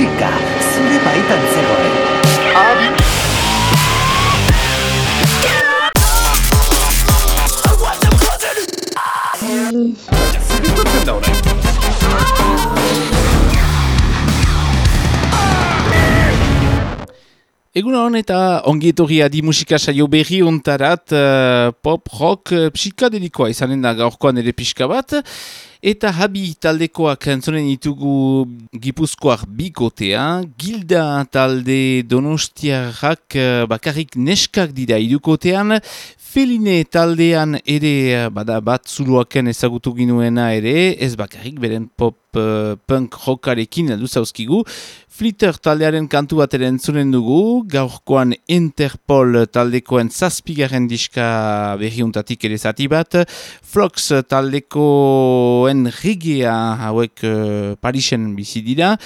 musika zure baitan zegoen. Egun hon eta adi musika saio berri ontarat uh, pop, rock, uh, psikadelikoa izanen da gaurkoan ere pixka bat. Eta habi taldekoak entzonen ditugu gipuzkoak bikotea, gilda talde donostiarrak uh, bakarrik neskak dira idukotean, Feline taldean ere bada bat zuluaken ezagutu ginuena ere, ez bakarrik beren pop uh, punk rockarekin aldu zauzkigu. Flitter taldearen kantu bat ere entzunen dugu, gaurkoan Interpol taldekoen zazpigaren diska berriuntatik ere zati bat. Flox taldekoen rigea hauek uh, Parisen bizi dira.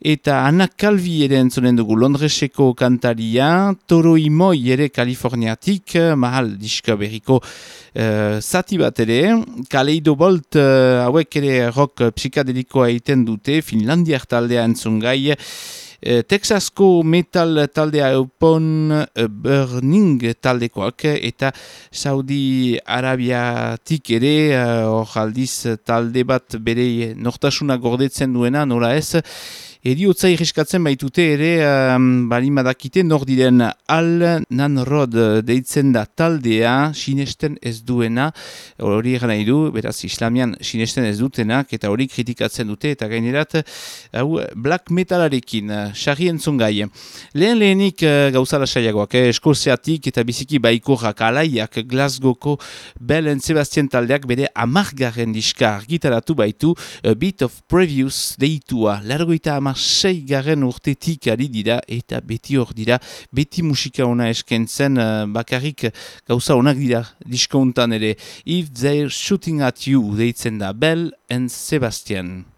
Eta Anna Calvi ere entzunen dugu Londreseko kantaria, Toro Imoi ere Kaliforniatik, mahal diska berriko uh, bat ere. Kaleido Bolt uh, hauek ere rock psikadelikoa egiten dute, Finlandiar taldea entzun Eh, Texasko metal taldea eupon uh, burning taldekoak eta Saudi Arabiatik ere hor aldiz talde bat bere nortasuna gordetzen duena nola ez Eriotza irriskatzen baitute ere um, balimadakite nor diren al nanrod deitzen da taldea sinesten ez duena hori egan nahi du, beraz islamian sinesten ez dutenak eta hori kritikatzen dute eta gainerat hau black metalarekin, sarri entzun gai. Lehen lehenik uh, gauzala saiagoak, eh, eskoziatik eta biziki baikorrak alaiak Glasgowko Belen Sebastian taldeak bere amargarren diska argitaratu baitu A Bit of Previews deitua, largoita amar sei garen urtetik ari dira eta beti hor dira, beti musika ona eskentzen uh, bakarrik gauza onak dira diskontan ere. If they're shooting at you, deitzen da Bell and Sebastian.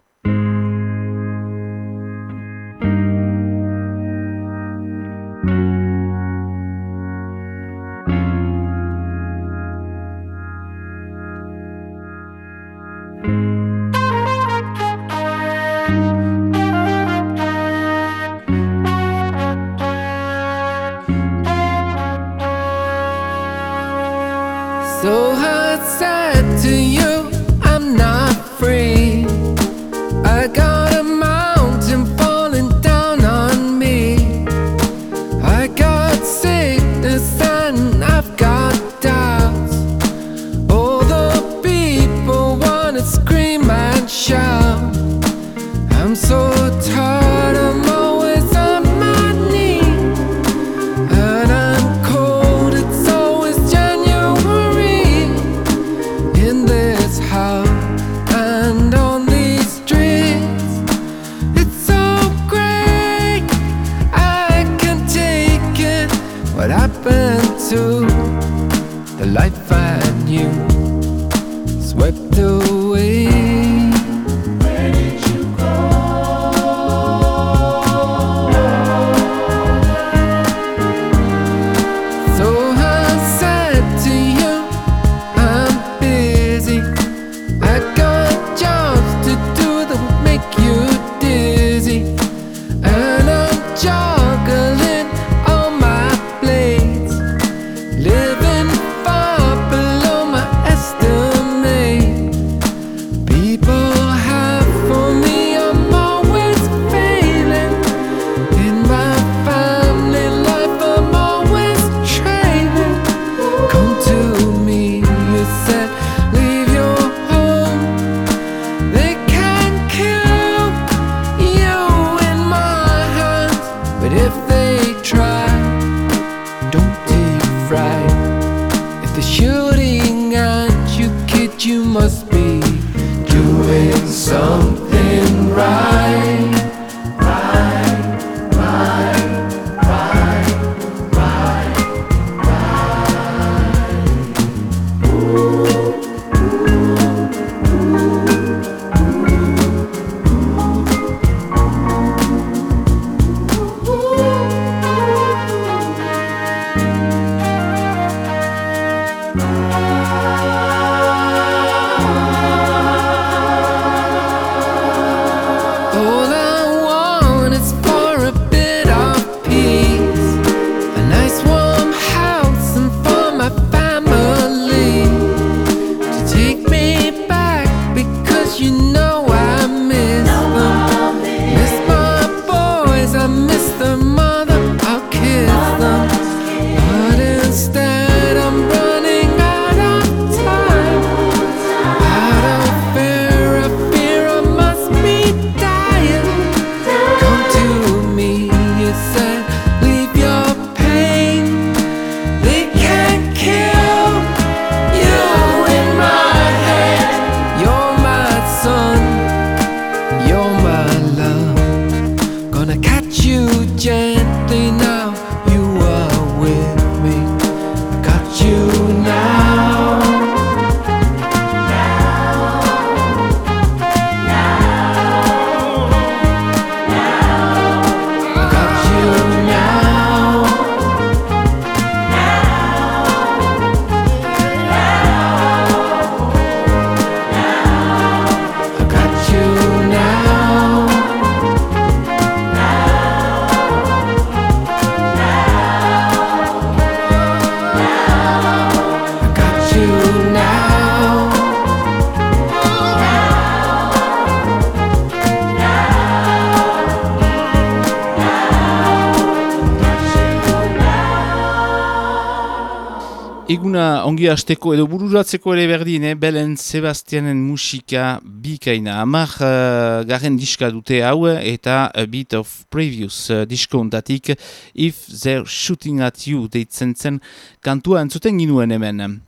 Hasteko edo bururatzeko ere berdin, eh? Belen Sebastianen musika bikaina. Amar uh, garen diska dute hau eta A Bit of Previous uh, disko ontatik If They're Shooting At You deitzen zen kantua entzuten ginuen hemen.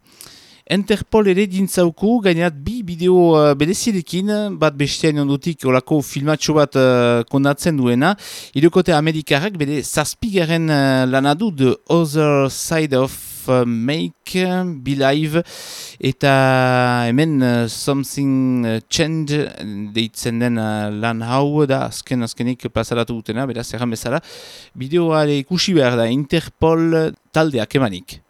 Interpol ere dintzauku, gainat bi bideo uh, berezirekin, bat bestean ondutik olako filmatxo bat uh, kondatzen duena. Irukote Amerikarrak bere zazpigaren uh, lanadu The Other Side of Make, Believe, eta hemen uh, Something Change deitzen den uh, lan hau da azken azkenik plazaratu dutena, beraz erran bezala. Bideoare ikusi behar da Interpol taldeak emanik.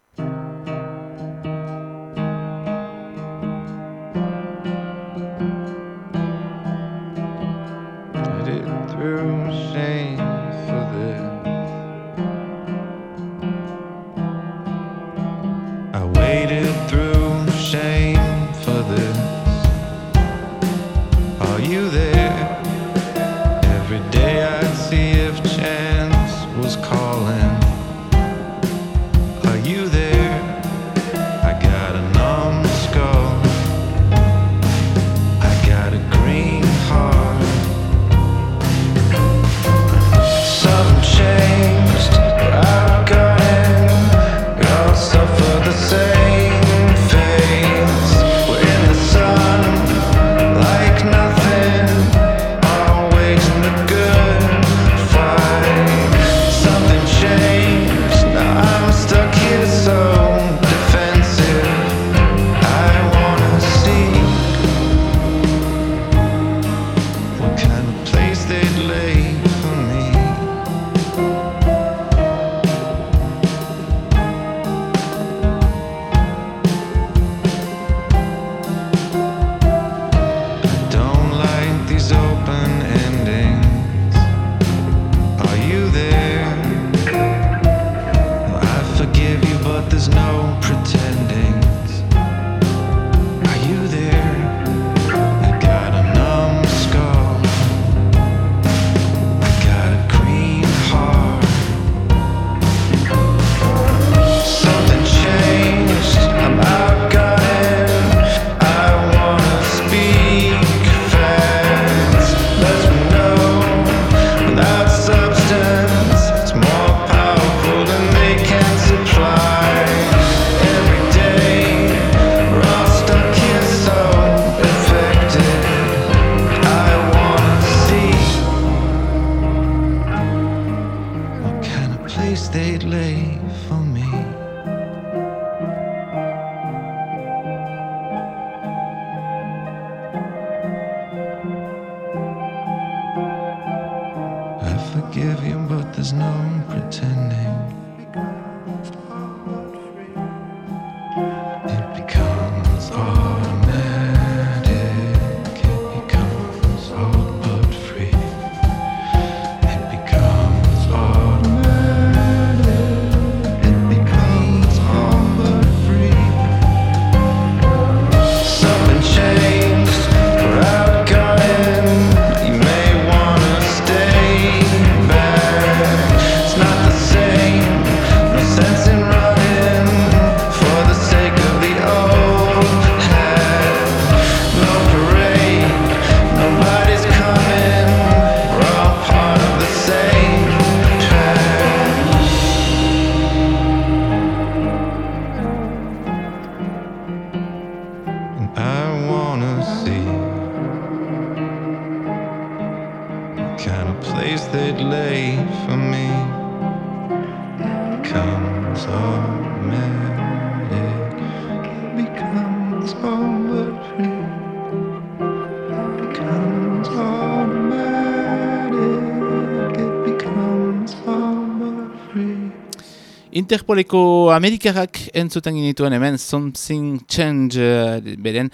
Interpoleko Amerikarak entzuten ginituen hemen Something Change uh, beren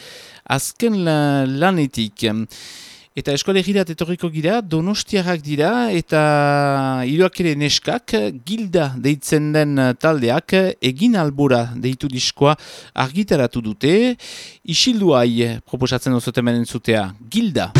azken la, lanetik. Eta eskolegirat etorriko gira, donostiarrak dira eta hiruak ere neskak gilda deitzen den taldeak egin albora deitu diskoa argitaratu dute. Isilduai proposatzen ozotemen entzutea, Gilda.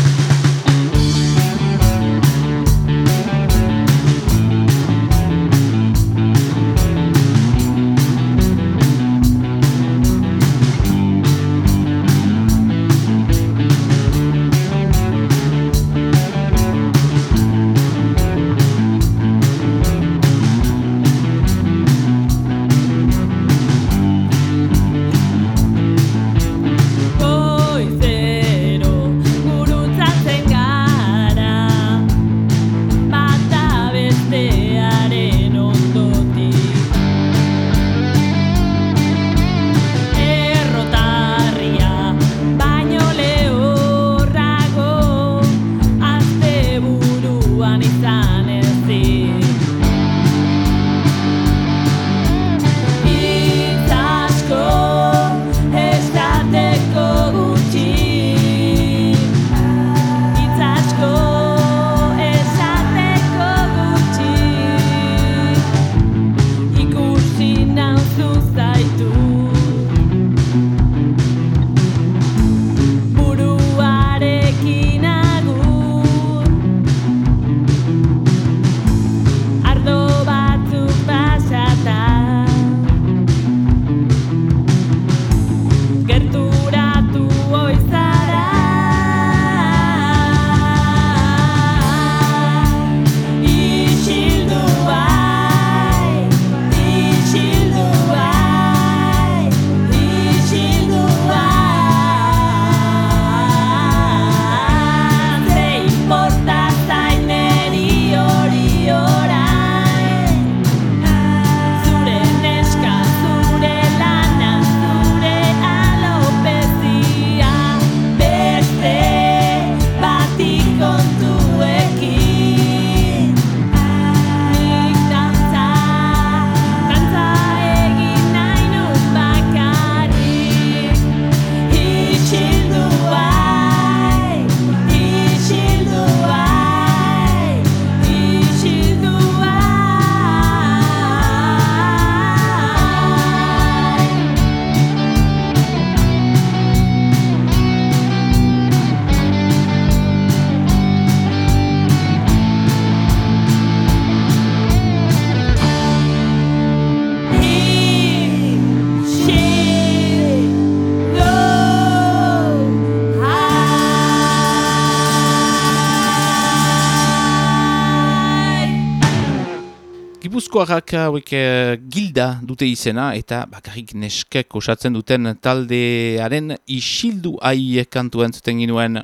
Gipuzkoarrak hauek eh, gilda dute izena eta bakarrik neskek osatzen duten taldearen isildu ai kantu entzuten ginuen.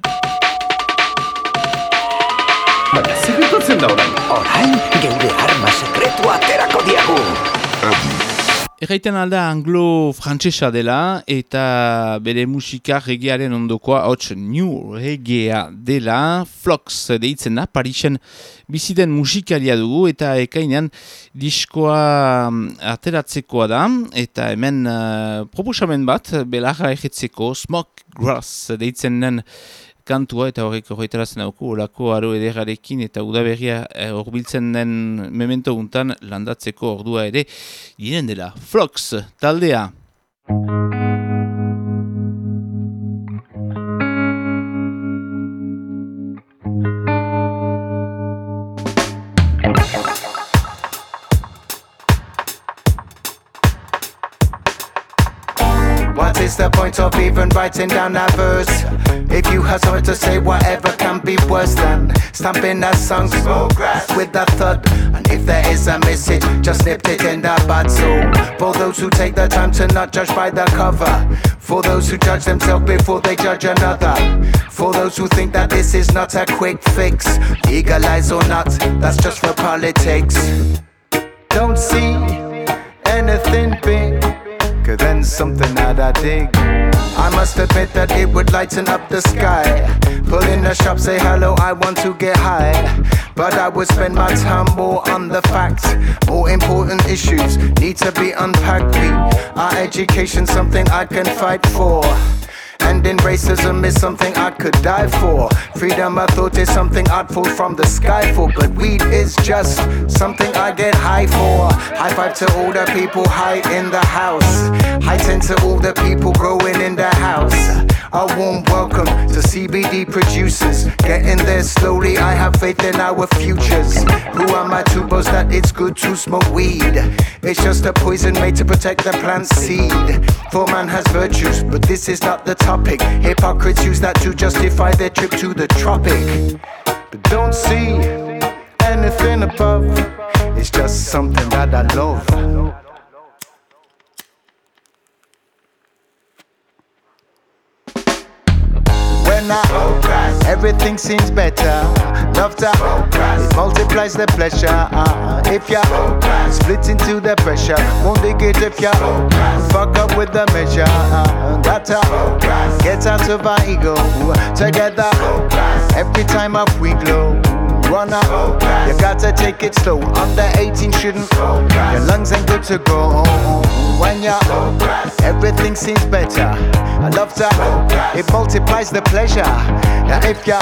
Baina, zer da orain? Orain, geure arma sekretua aterako diagu. Erraiten alda anglo-frantsesa dela eta bere musika regearen ondokoa hotz new regea dela Flox deitzen da Parisen biziden musikalia dugu eta ekainean diskoa mm, ateratzekoa da eta hemen uh, proposamen bat belarra egetzeko Smoke Grass deitzen den kantua eta horrek horretarazen dauku olako aro ederarekin eta udaberria eh, horbiltzen den memento guntan landatzeko ordua ere diren dela. Flox, taldea! Point of even writing down that verse? If you have something to say, whatever can be worse than stamping that song with a thud. And if there is a message, just snipped it in bad soul. For those who take the time to not judge by the cover. For those who judge themselves before they judge another. For those who think that this is not a quick fix. Legalize or not, that's just for politics. Don't see anything big than something that I dig. I must admit that it would lighten up the sky. Pull in the shop, say hello, I want to get high. But I would spend my time more on the facts. More important issues need to be unpacked. We, our education, something I can fight for. Ending racism is something I could die for. Freedom of thought is something I'd fall from the sky for. But weed is just something I get high for. High five to all the people high in the house. High ten to all the people growing in the house. A warm welcome to CBD producers. Getting there slowly, I have faith in our futures. Who am I to boast that it's good to smoke weed? It's just a poison made to protect the plant seed. For man has virtues, but this is not the topic. Hypocrites use that to justify their trip to the tropic. But don't see anything above. It's just something that I love. When I everything seems better. Love to it multiplies the pleasure. Uh, if you split into the pressure, won't dig it if you fuck up with the measure. Uh, gotta Focus. get out of our ego together. Every time up we glow run up. You gotta take it slow. Under 18 shouldn't. Focus. Your lungs ain't good to go. When you everything seems better. I love that. It multiplies the pleasure. Now if you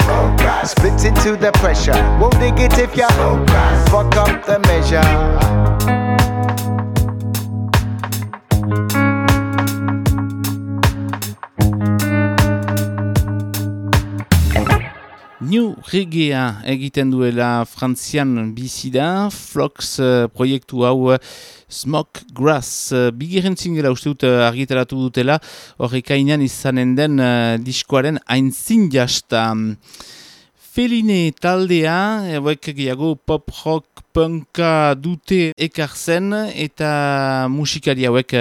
split into the pressure, won't dig it if you fuck up the measure. New Regea egiten duela frantzian bizi da, Flox uh, proiektu hau uh, Smoke Grass uh, bigiren zingela uste dut uh, argitaratu dutela, horrekainan izanen den uh, diskoaren aintzin jasta. Feline taldea, eboek gehiago pop rock punka dute ekartzen eta musikari hauek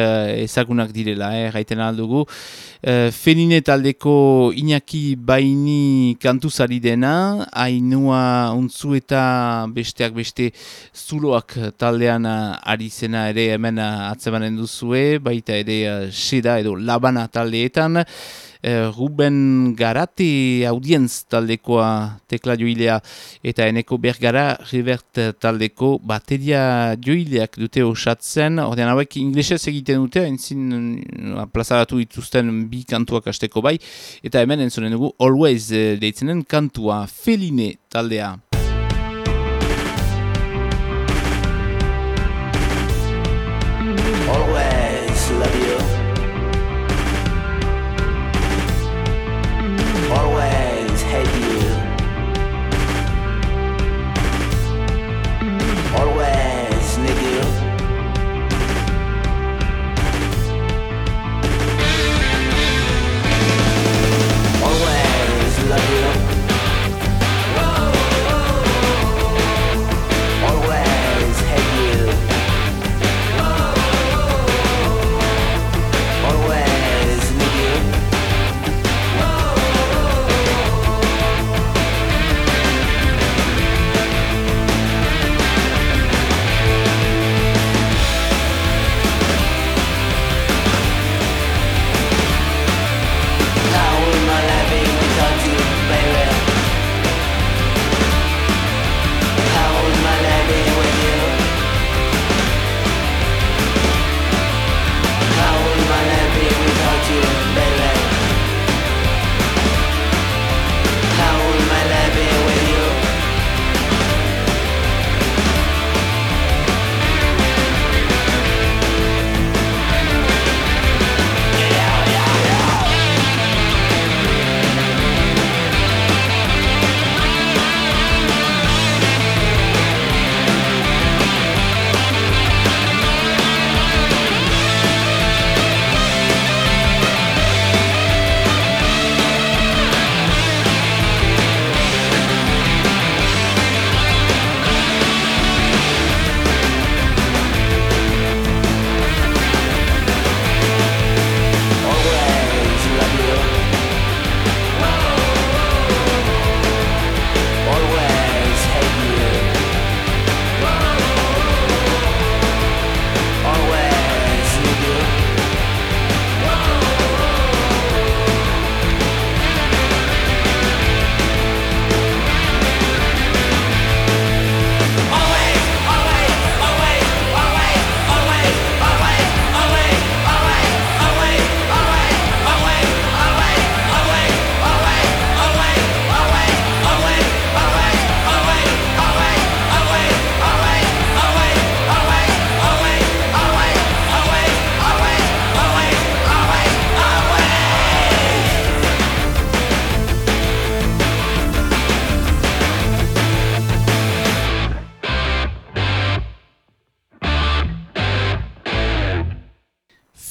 ezagunak direla, eh, gaiten aldugu. Uh, Feline taldeko Iñaki Baini kantuzari dena, hainua untzu eta besteak beste zuloak taldean ari zena ere hemen atzemanen duzue, baita ere seda edo labana taldeetan. Uh, Ruben Garate audienz taldekoa tekla joilea eta eneko bergara revert taldeko bateria joileak dute osatzen. Ordean hauek inglesez egiten dute, entzin plazaratu dituzten bi kantuak asteko bai, eta hemen entzonen dugu Always deitzenen kantua Feline taldea. Always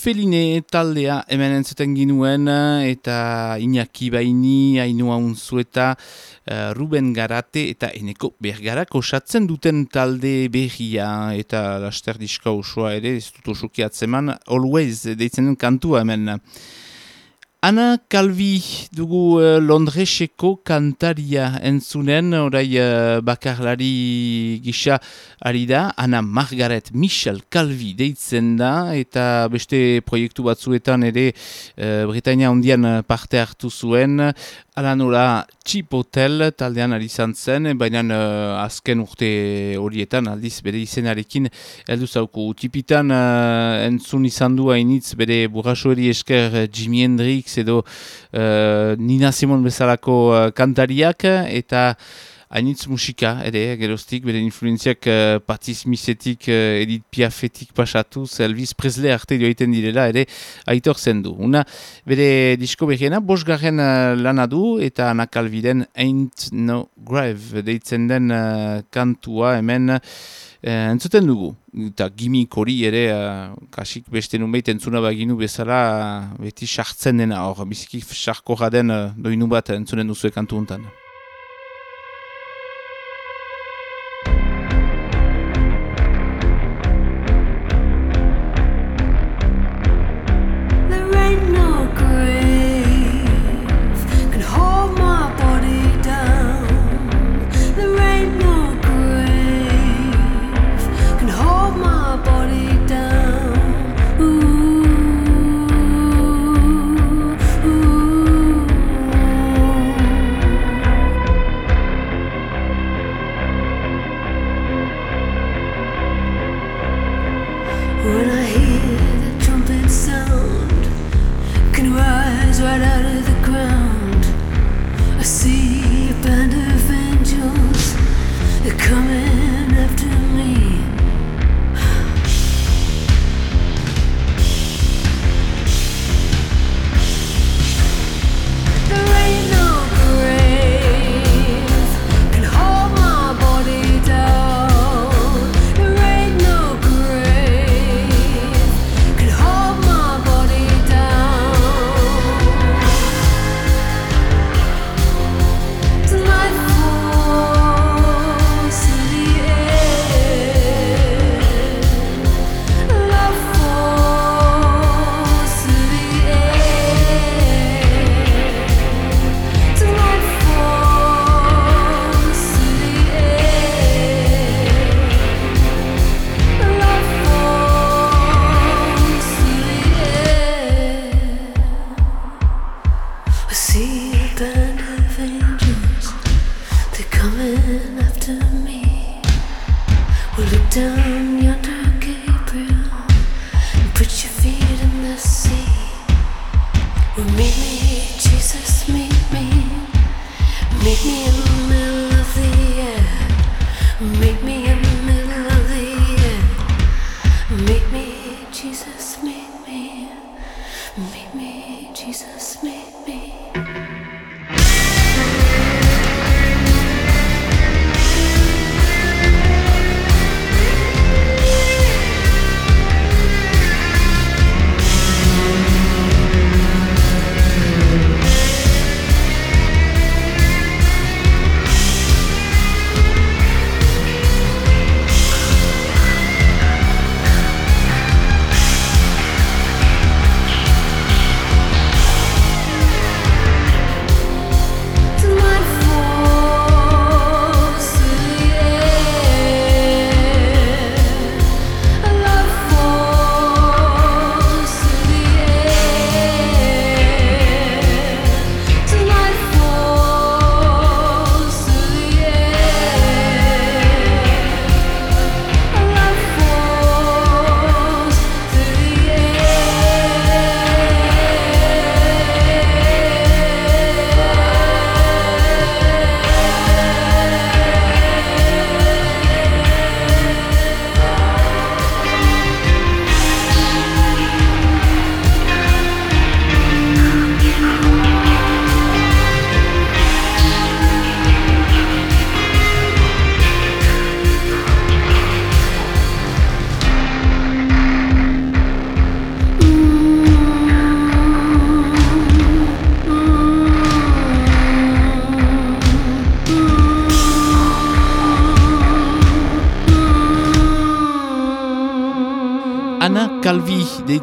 Feline taldea hemen entzuten ginuen eta Iñaki Baini, Ainua Unzueta, uh, Ruben Garate eta Eneko Bergarak osatzen duten talde berria eta laster diska osoa ere, ez dut osoki atzeman, always deitzen kantua hemen. Ana Calvi dugu uh, Londreseko kantaria entzunen, orai uh, bakarlari gisa ari da, Ana Margaret Michel Calvi deitzen da, eta beste proiektu batzuetan ere uh, Britania ondian parte hartu zuen, ala nola Chip Hotel taldean ari zen, baina uh, azken urte horietan aldiz bere izenarekin heldu zauku. Tipitan uh, entzun izan du hainitz bere burrasoeri esker Jimi Hendrix, edo uh, Nina Simon bezalako uh, kantariak eta hainitz musika ere, geroztik, bere influenziak uh, Patiz Misetik, uh, Edith Piafetik pasatu, Elvis Presley arte joaiten direla ere aitor zen du. Una bere disko behiena, bosgarren uh, lana du eta anakalbiden Ain't No Grave deitzen den uh, kantua hemen Uh, entzuten dugu, eta gimik hori ere, uh, kasik beste nunbait entzuna baginu bezala, beti sartzen dena, hor, biziki sarko jaden uh, doinu bat entzunen duzu kantu untan.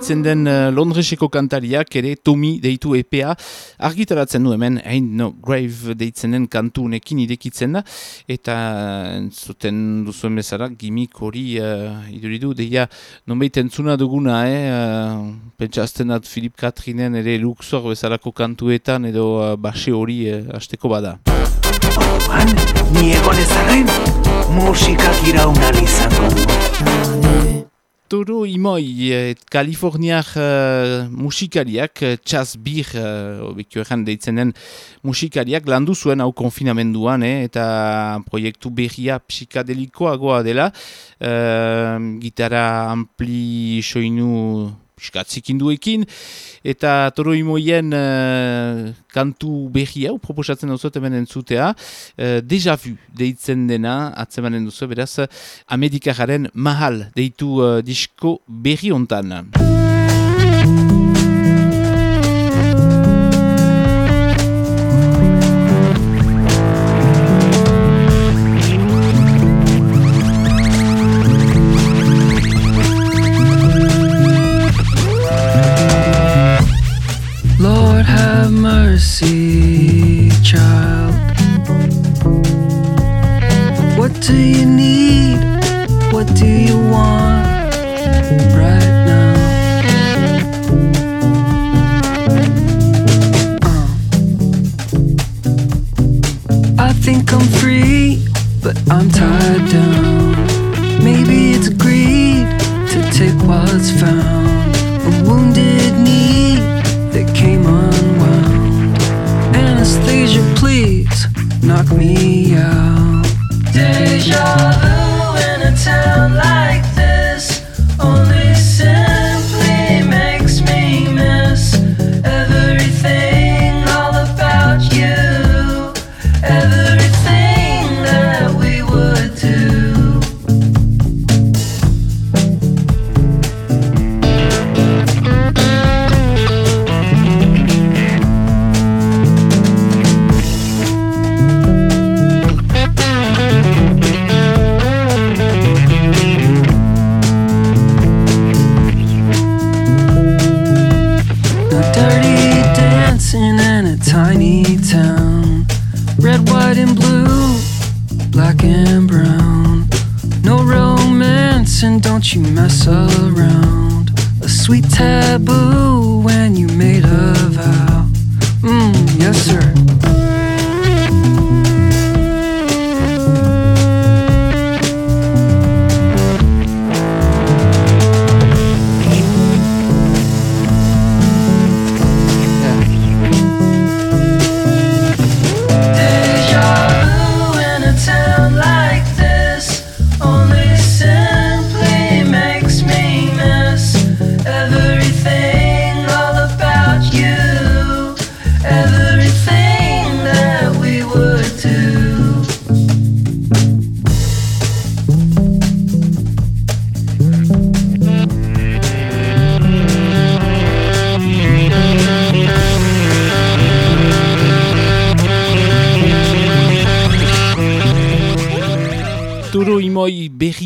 Deitzen den uh, Londreseko kantariak ere Tommy deitu EPA argitaratzen du hemen Ain't No Grave deitzen den kantunekin idekitzen da eta zuten duzuen bezala gimik hori uh, iduridu deia nonbait entzuna duguna eh? uh, pentsa azten dat Filip Katrinen ere Luxor bezalako kantuetan edo uh, base hori uh, asteko bada Orduan, ni egon ezarren, musikak iraunan izango du. Toro Imoi, eh, Kaliforniak uh, musikariak, uh, Bir, uh, obekio egan deitzen den musikariak, landu zuen hau konfinamenduan, eh, eta proiektu berria psikadelikoagoa dela, uh, gitara ampli soinu skatzikinduekin, eta toro imoien uh, kantu berri hau proposatzen duzu hemen entzutea, uh, deja vu deitzen dena, atzemanen duzu, beraz, Amerikajaren mahal deitu uh, disko berri ontan. to you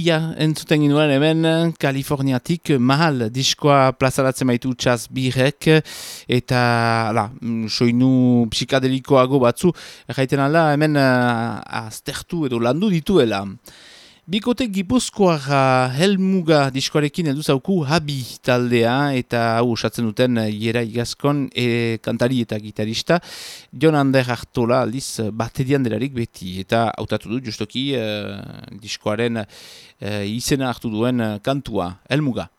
berria entzuten ginoen hemen Kaliforniatik mahal diskoa plazaratzen baitu txaz birek eta mm, soinu psikadelikoago batzu erraiten ala hemen uh, aztertu edo landu dituela. Bikote gipuzkoara helmuga diskoarekin heldu zauku habi taldea eta hau osatzen duten Iera Igazkon e, kantari eta gitarista Jon Ander Artola aldiz baterian delarik beti eta hautatu du justoki e, diskoaren e, izena hartu duen kantua helmuga.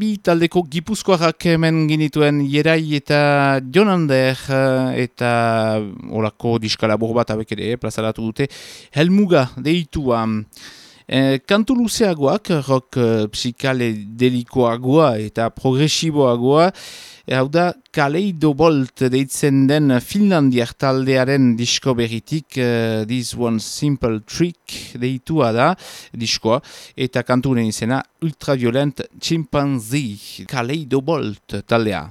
Abi taldeko gipuzkoarrak hemen ginituen Jerai eta Jonander eh, eta olako diskalabur bat abek ere plazaratu dute Helmuga deitua. E, kantu luzeagoak, rock e, psikadelikoagoa eta progresiboagoa, hau da Kaleidobolt deitzen den Finlandiak taldearen disko berritik e, This One Simple Trick deitua da diskoa, eta kanturen izena Ultraviolent Chimpanzee Kaleidobolt taldea.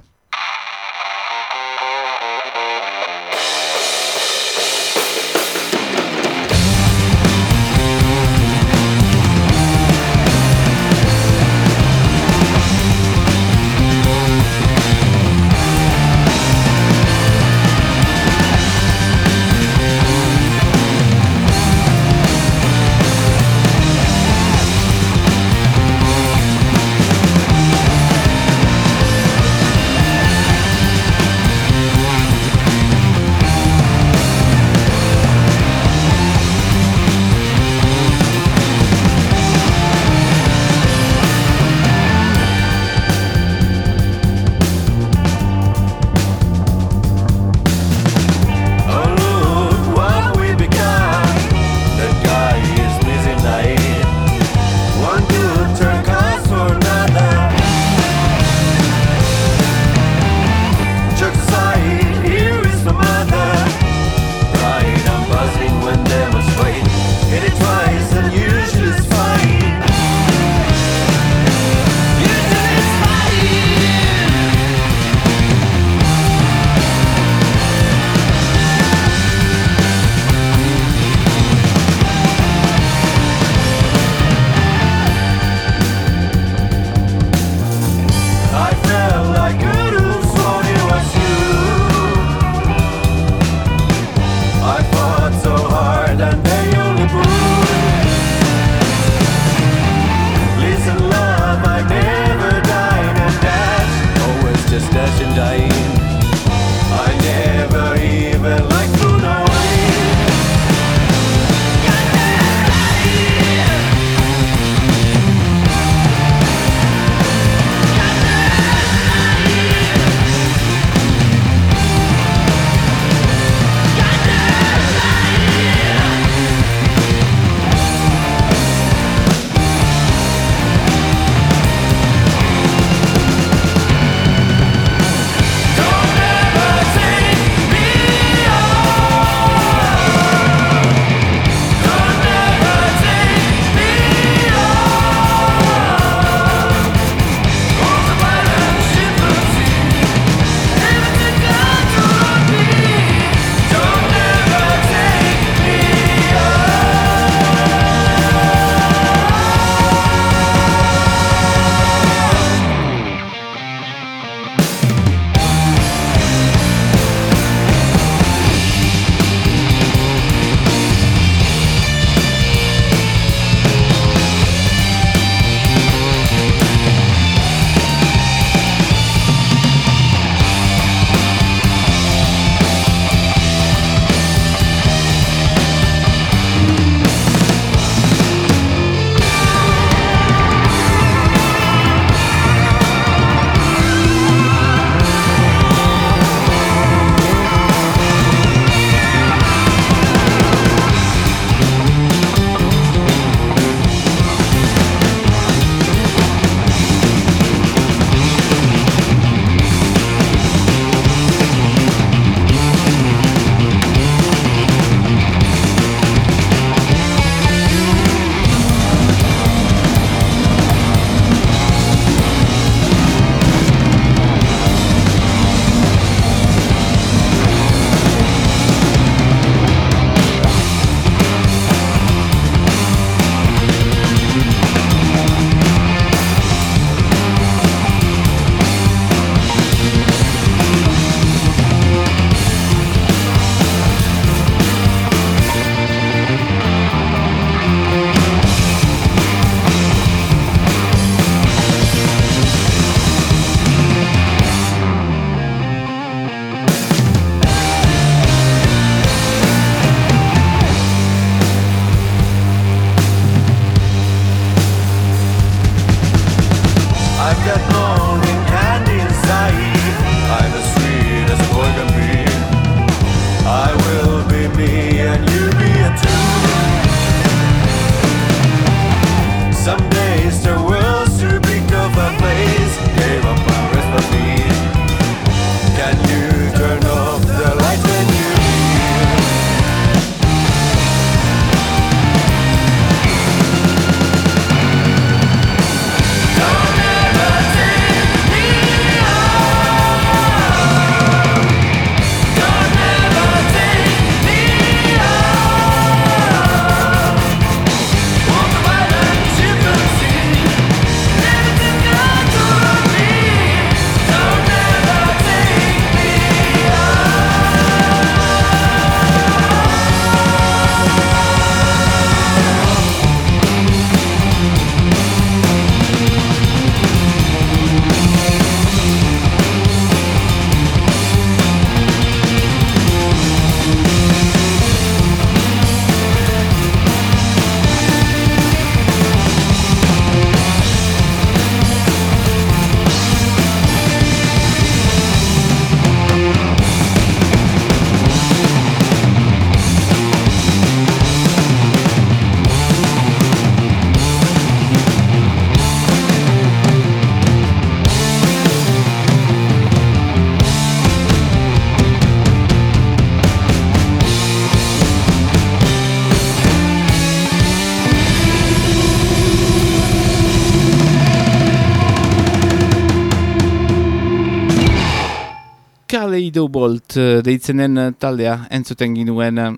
Deitzenen eh, taldea entzuten ginuen eh,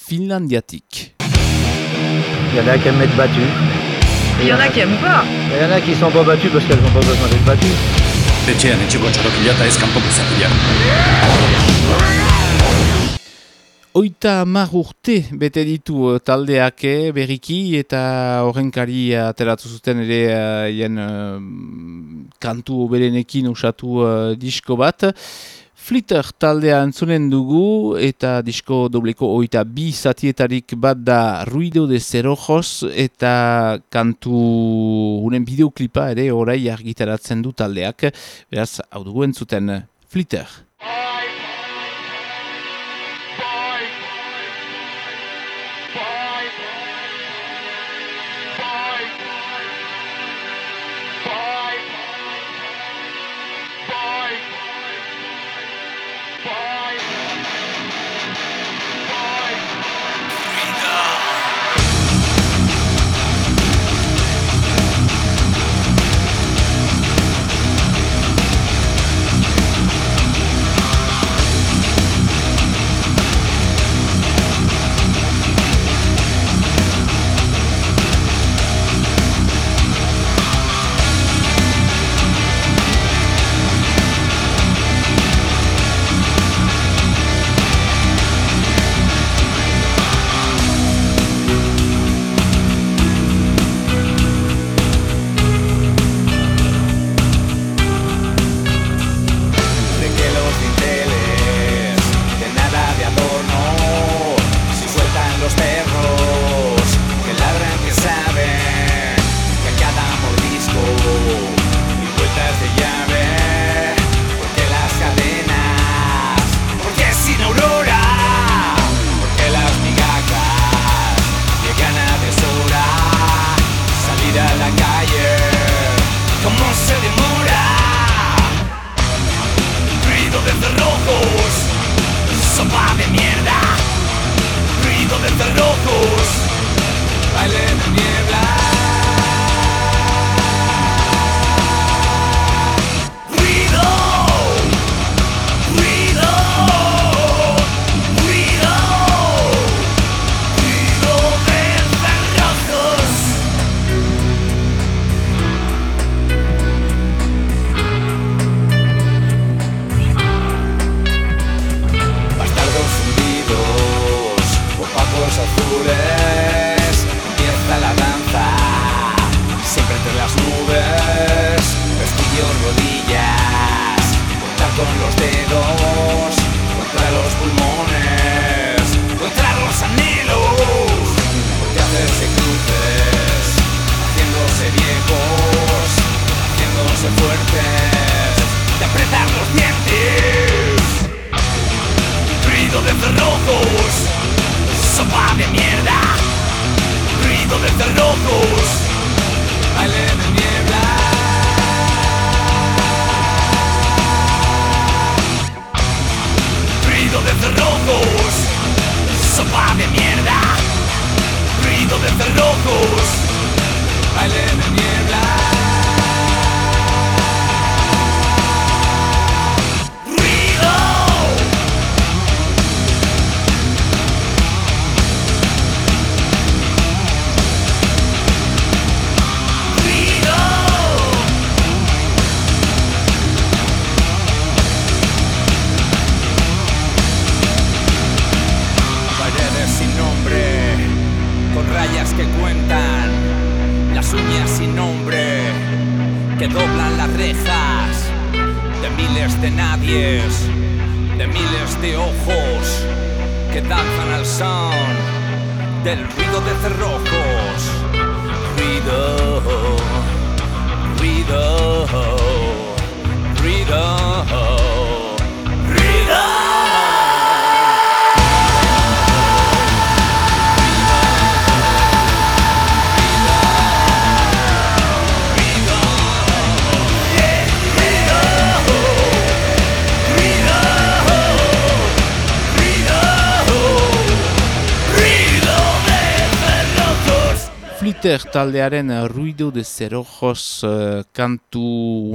Finlandiatik. Il y en a qui aiment être battus. Il y en a qui aiment pas. Il y en a qui sont pas battus parce qu'elles n'ont pas besoin d'être battues. Etxean etxeko txorokila eta ez kanpoko zapila. Oita hamar urte bete ditu eh, taldeak berriki eta horrenkari ateratu zuten ere eh, jen eh, kantu berenekin usatu eh, disko bat. Flitter taldea entzunen dugu eta disko dobleko oita bi zatietarik bat da Ruido de Cerojos eta kantu unen bideoklipa ere orai argitaratzen du taldeak. Beraz, hau dugu entzuten Flitter. De miles de ojos que danzan al son del ruido de cerrojos. Flitter taldearen eh, Ruido de Zerojos uh, kantu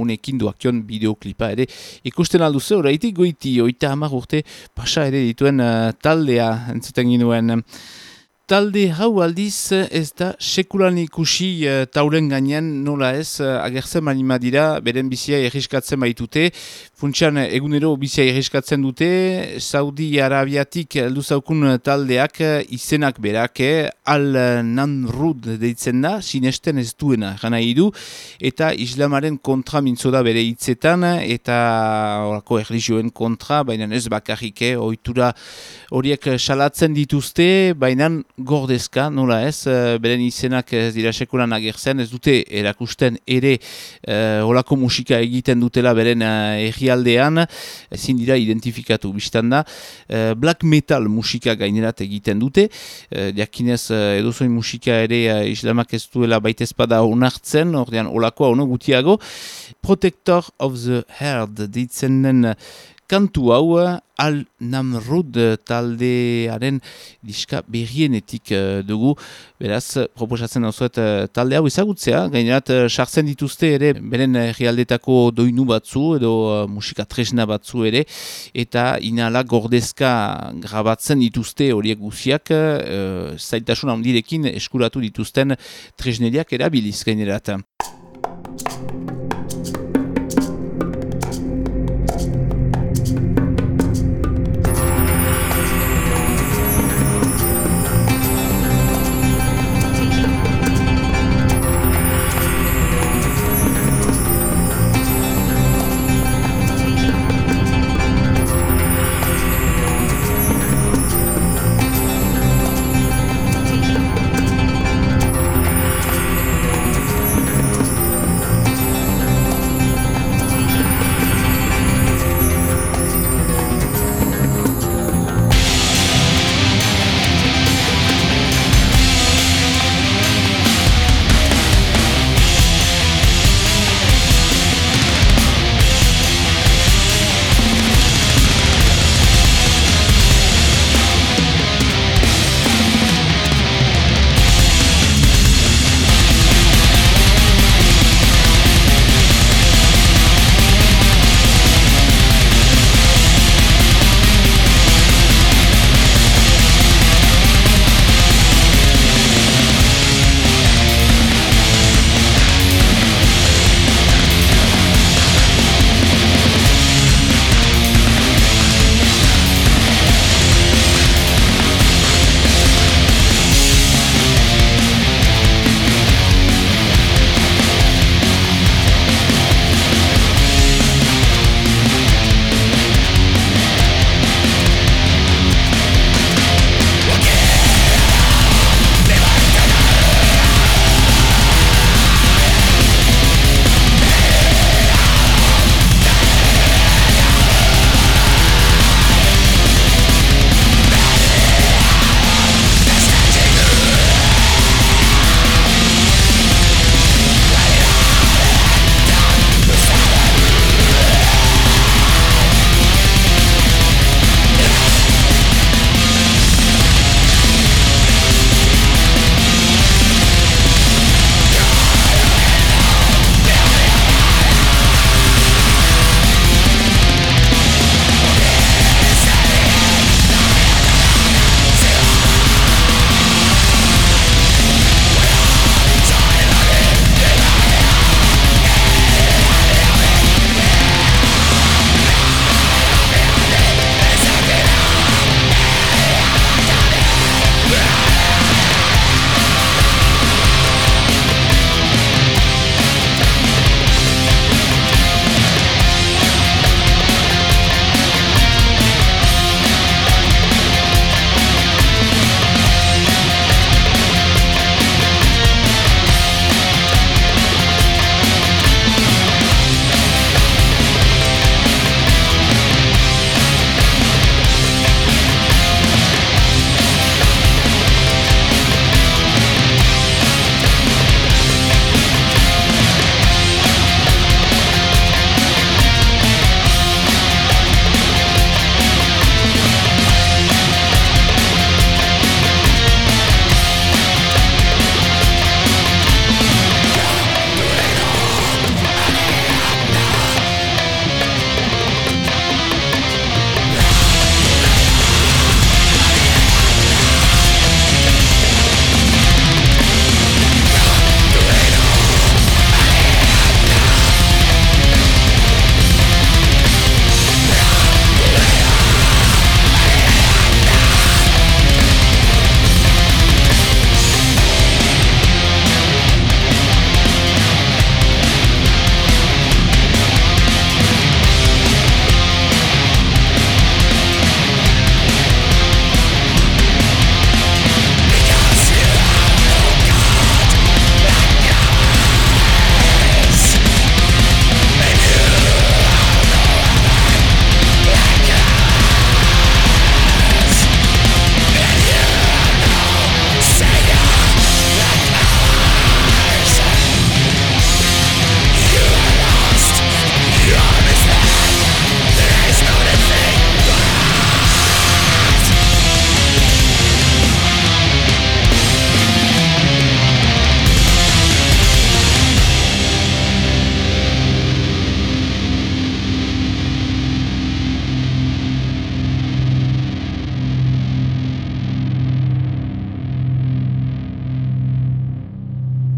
unekin duakion bideoklipa ere ikusten alduze, oraitik goiti, oita hamar urte pasa ere dituen uh, taldea entzuten ginuen. Talde hau aldiz ez da sekulan ikusi uh, tauren gainean nola ez uh, agertzen manima dira beren bizia erriskatzen baitute. Funtsan egunero bizia erriskatzen dute, Saudi Arabiatik heldu zaukun taldeak izenak berak, eh, al nanrud deitzen da, sinesten ez duena gana du, eta islamaren kontra mintzo da bere hitzetan, eta orako erlijioen kontra, baina ez bakarrik, eh, ohitura horiek salatzen dituzte, baina gordezka, nola ez, uh, beren izenak dira sekulan agertzen, ez dute erakusten ere uh, olako musika egiten dutela beren uh, errialdean, ezin dira identifikatu biztan da. Uh, black metal musika gainerat egiten dute, uh, diakinez uh, edozoin musika ere islamak ez duela baitezpada onartzen, ordean olakoa ono gutiago. Protector of the Herd ditzen den kantu hau Al Namrud taldearen diska berrienetik uh, dugu, beraz proposatzen dauzuet uh, talde hau ezagutzea, gainerat sartzen dituzte ere beren herrialdetako doinu batzu edo musika tresna batzu ere, eta inala gordezka grabatzen dituzte horiek guziak, uh, zailtasun handirekin eskuratu dituzten tresneriak erabiliz gainerat.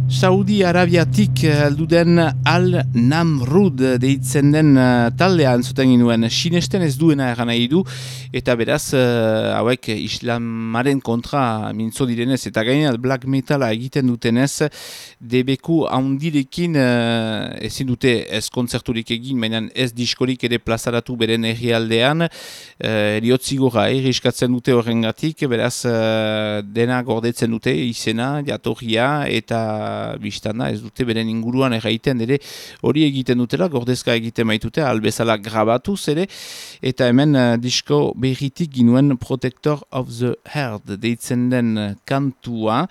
Saudi Arabiatik alduden Al Namrud deitzen den uh, taldean zuten ginuen. Sinesten ez duena eran nahi du eta beraz hauek islamaren kontra mintzo direnez eta gainean black metala egiten dutenez debeku haundirekin uh, ezin dute ez kontzerturik egin baina ez diskorik ere plazaratu beren herrialdean. Uh, eriotzigora erriskatzen dute horrengatik beraz dena gordetzen dute izena jatorria eta biztana ez dute beren inguruan erraiten ere hori egiten dutela, gordezka egiten baitute, albezala grabatuz ere, eta hemen uh, disko berritik ginuen Protector of the Herd deitzen den kantua.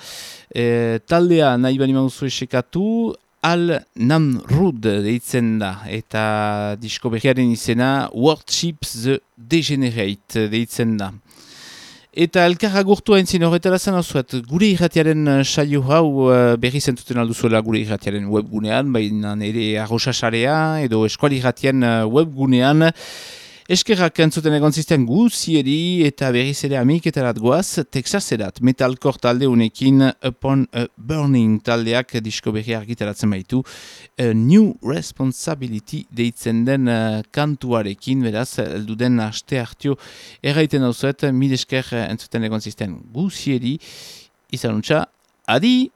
E, taldea nahi bani mauzu esekatu, Al Namrud deitzen da, eta disko berriaren izena Wordships the Degenerate deitzen da. Eta elkarra gurtu hain zin horretara zen hauzuet, gure irratiaren uh, saio hau uh, berri zentuten alduzuela gure irratiaren webgunean, baina ere arrosasarea edo eskuali irratian uh, webgunean, Eskerrak entzuten egon zizten guzieri eta berriz ere amiketerat goaz, Texaserat metalkor talde unekin Upon Burning taldeak disko berri argitaratzen baitu. New Responsibility deitzen den uh, kantuarekin, beraz, elduden aste hartio erraiten hau zuet, mil esker entzuten egon zizten guzieri, izanuntza, adi!